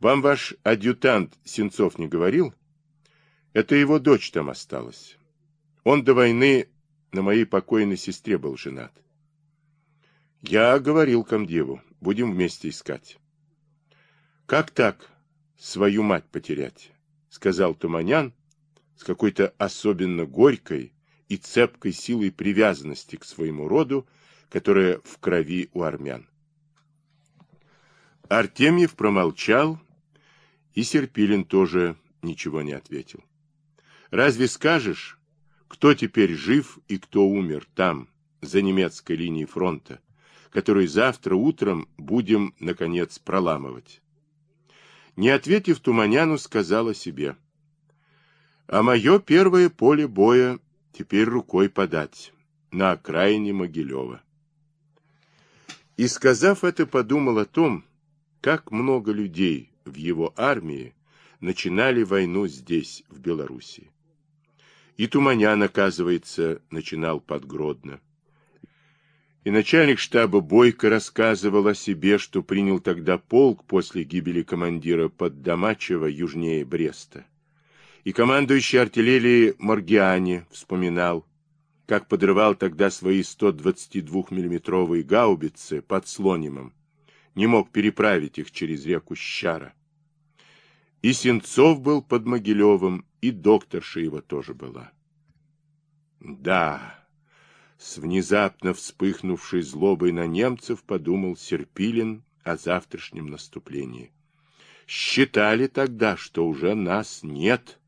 Вам ваш адъютант Сенцов не говорил? Это его дочь там осталась. Он до войны на моей покойной сестре был женат. Я говорил комдеву, будем вместе искать. Как так свою мать потерять? Сказал Туманян с какой-то особенно горькой и цепкой силой привязанности к своему роду, которая в крови у армян. Артемьев промолчал, и Серпилин тоже ничего не ответил. Разве скажешь, кто теперь жив и кто умер там, за немецкой линией фронта, которую завтра утром будем, наконец, проламывать? Не ответив Туманяну, сказала себе, а мое первое поле боя теперь рукой подать, на окраине Могилева. И, сказав это, подумал о том, как много людей в его армии начинали войну здесь, в Белоруссии. И Туманян, оказывается, начинал под Гродно. И начальник штаба Бойко рассказывал о себе, что принял тогда полк после гибели командира под Домачево южнее Бреста. И командующий артиллерией Маргиани вспоминал, как подрывал тогда свои 122 миллиметровые гаубицы под Слонимом, не мог переправить их через реку Щара. И Сенцов был под Могилевым, и докторша его тоже была. Да, с внезапно вспыхнувшей злобой на немцев подумал Серпилин о завтрашнем наступлении. Считали тогда, что уже нас нет.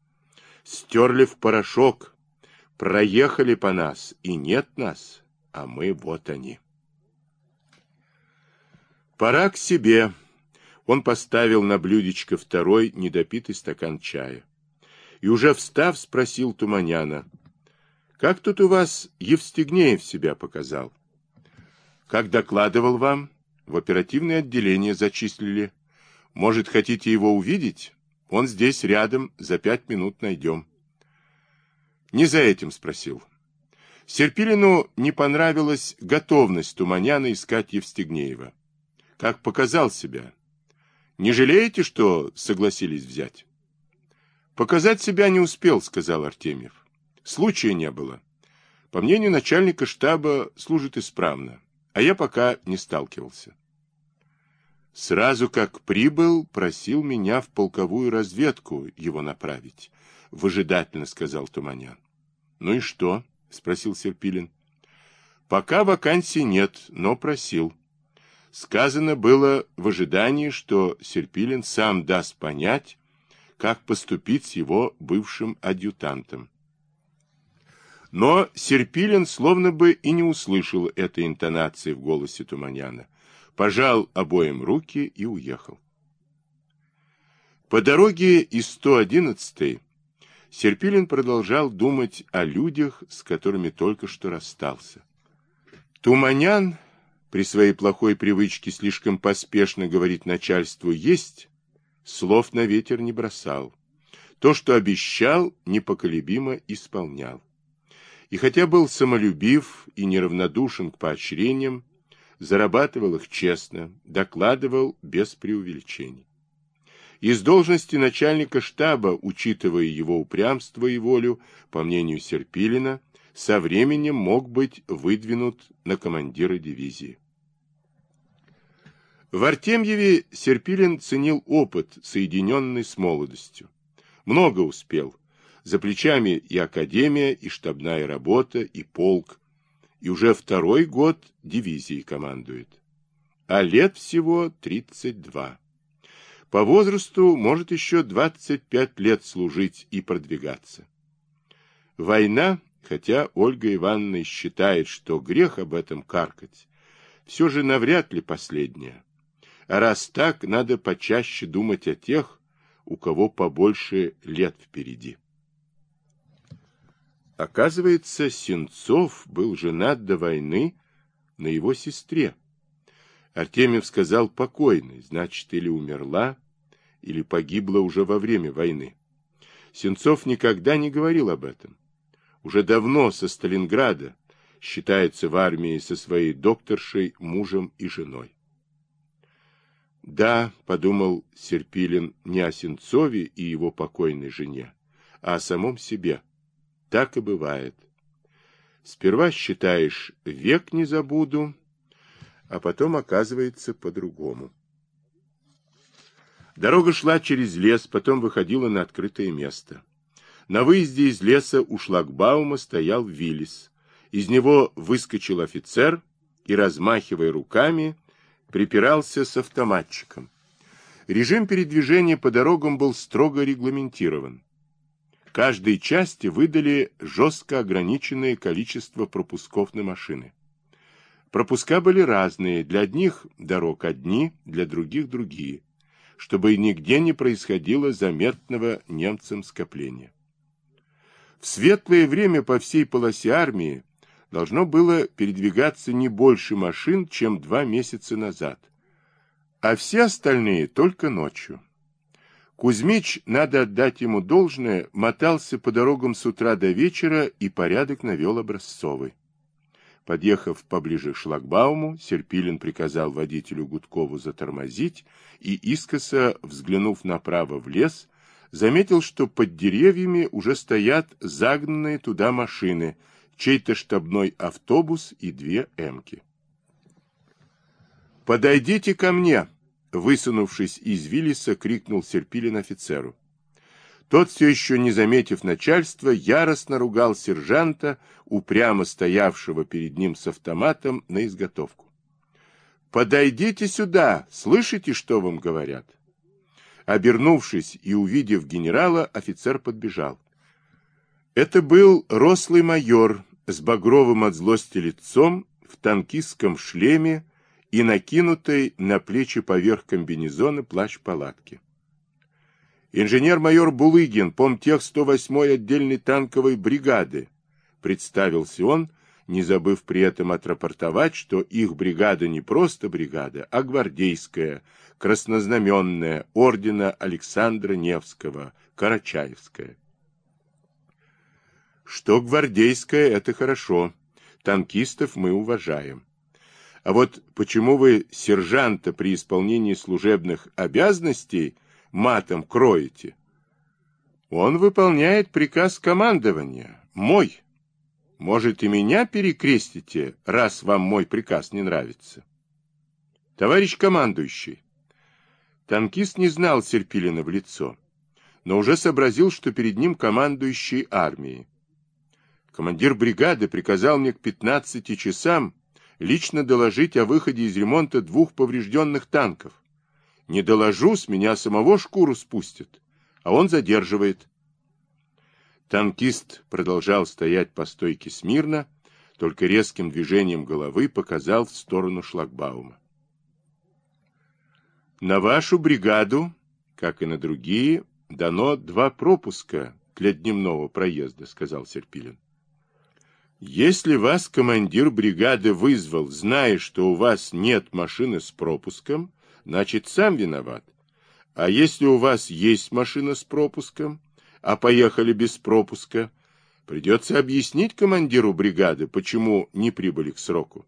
Стерли в порошок, проехали по нас, и нет нас, а мы вот они. Пора к себе. Он поставил на блюдечко второй недопитый стакан чая. И уже встав, спросил Туманяна, «Как тут у вас Евстигнеев себя показал?» «Как докладывал вам, в оперативное отделение зачислили. Может, хотите его увидеть? Он здесь рядом, за пять минут найдем». «Не за этим спросил». Серпилину не понравилась готовность Туманяна искать Евстигнеева как показал себя. Не жалеете, что согласились взять? Показать себя не успел, сказал Артемьев. Случая не было. По мнению начальника штаба, служит исправно, а я пока не сталкивался. Сразу как прибыл, просил меня в полковую разведку его направить, выжидательно сказал Туманян. Ну и что? спросил Серпилин. Пока вакансий нет, но просил. Сказано было в ожидании, что Серпилин сам даст понять, как поступить с его бывшим адъютантом. Но Серпилин словно бы и не услышал этой интонации в голосе Туманяна, пожал обоим руки и уехал. По дороге из 111-й Серпилин продолжал думать о людях, с которыми только что расстался. Туманян при своей плохой привычке слишком поспешно говорить начальству «есть», слов на ветер не бросал. То, что обещал, непоколебимо исполнял. И хотя был самолюбив и неравнодушен к поощрениям, зарабатывал их честно, докладывал без преувеличений. Из должности начальника штаба, учитывая его упрямство и волю, по мнению Серпилина, со временем мог быть выдвинут на командира дивизии. В Артемьеве Серпилин ценил опыт, соединенный с молодостью. Много успел. За плечами и академия, и штабная работа, и полк. И уже второй год дивизией командует. А лет всего 32. По возрасту может еще 25 лет служить и продвигаться. Война Хотя Ольга Ивановна считает, что грех об этом каркать, все же навряд ли последняя. А раз так, надо почаще думать о тех, у кого побольше лет впереди. Оказывается, Сенцов был женат до войны на его сестре. Артемьев сказал покойный, значит, или умерла, или погибла уже во время войны. Сенцов никогда не говорил об этом уже давно со Сталинграда, считается в армии со своей докторшей, мужем и женой. Да, подумал Серпилин не о Сенцове и его покойной жене, а о самом себе. Так и бывает. Сперва считаешь, век не забуду, а потом оказывается по-другому. Дорога шла через лес, потом выходила на открытое место. На выезде из леса у шлагбаума стоял Виллис. Из него выскочил офицер и, размахивая руками, припирался с автоматчиком. Режим передвижения по дорогам был строго регламентирован. Каждой части выдали жестко ограниченное количество пропусков на машины. Пропуска были разные, для одних дорог одни, для других другие чтобы нигде не происходило заметного немцам скопления. В светлое время по всей полосе армии должно было передвигаться не больше машин, чем два месяца назад, а все остальные только ночью. Кузьмич, надо отдать ему должное, мотался по дорогам с утра до вечера и порядок навел образцовый. Подъехав поближе к шлагбауму, Серпилин приказал водителю Гудкову затормозить и, искоса взглянув направо в лес, заметил, что под деревьями уже стоят загнанные туда машины, чей-то штабной автобус и две «Эмки». «Подойдите ко мне!» — высунувшись из Виллиса, крикнул Серпилин офицеру. Тот, все еще не заметив начальства, яростно ругал сержанта, упрямо стоявшего перед ним с автоматом на изготовку. «Подойдите сюда! Слышите, что вам говорят?» Обернувшись и увидев генерала, офицер подбежал. Это был рослый майор с багровым от злости лицом, в танкистском шлеме и накинутой на плечи поверх комбинезона плащ-палатки. Инженер-майор Булыгин, помтех 108-й отдельной танковой бригады, представился он, не забыв при этом отрапортовать, что их бригада не просто бригада, а гвардейская, краснознаменная, ордена Александра Невского, Карачаевская. Что гвардейская, это хорошо, танкистов мы уважаем. А вот почему вы сержанта при исполнении служебных обязанностей – матом кроете. Он выполняет приказ командования, мой. Может, и меня перекрестите, раз вам мой приказ не нравится. Товарищ командующий. Танкист не знал Серпилина в лицо, но уже сообразил, что перед ним командующий армией. Командир бригады приказал мне к 15 часам лично доложить о выходе из ремонта двух поврежденных танков. Не доложу, с меня самого шкуру спустят, а он задерживает. Танкист продолжал стоять по стойке смирно, только резким движением головы показал в сторону шлагбаума. На вашу бригаду, как и на другие, дано два пропуска для дневного проезда, сказал Серпилин. Если вас командир бригады вызвал, зная, что у вас нет машины с пропуском, значит, сам виноват. А если у вас есть машина с пропуском, а поехали без пропуска, придется объяснить командиру бригады, почему не прибыли к сроку.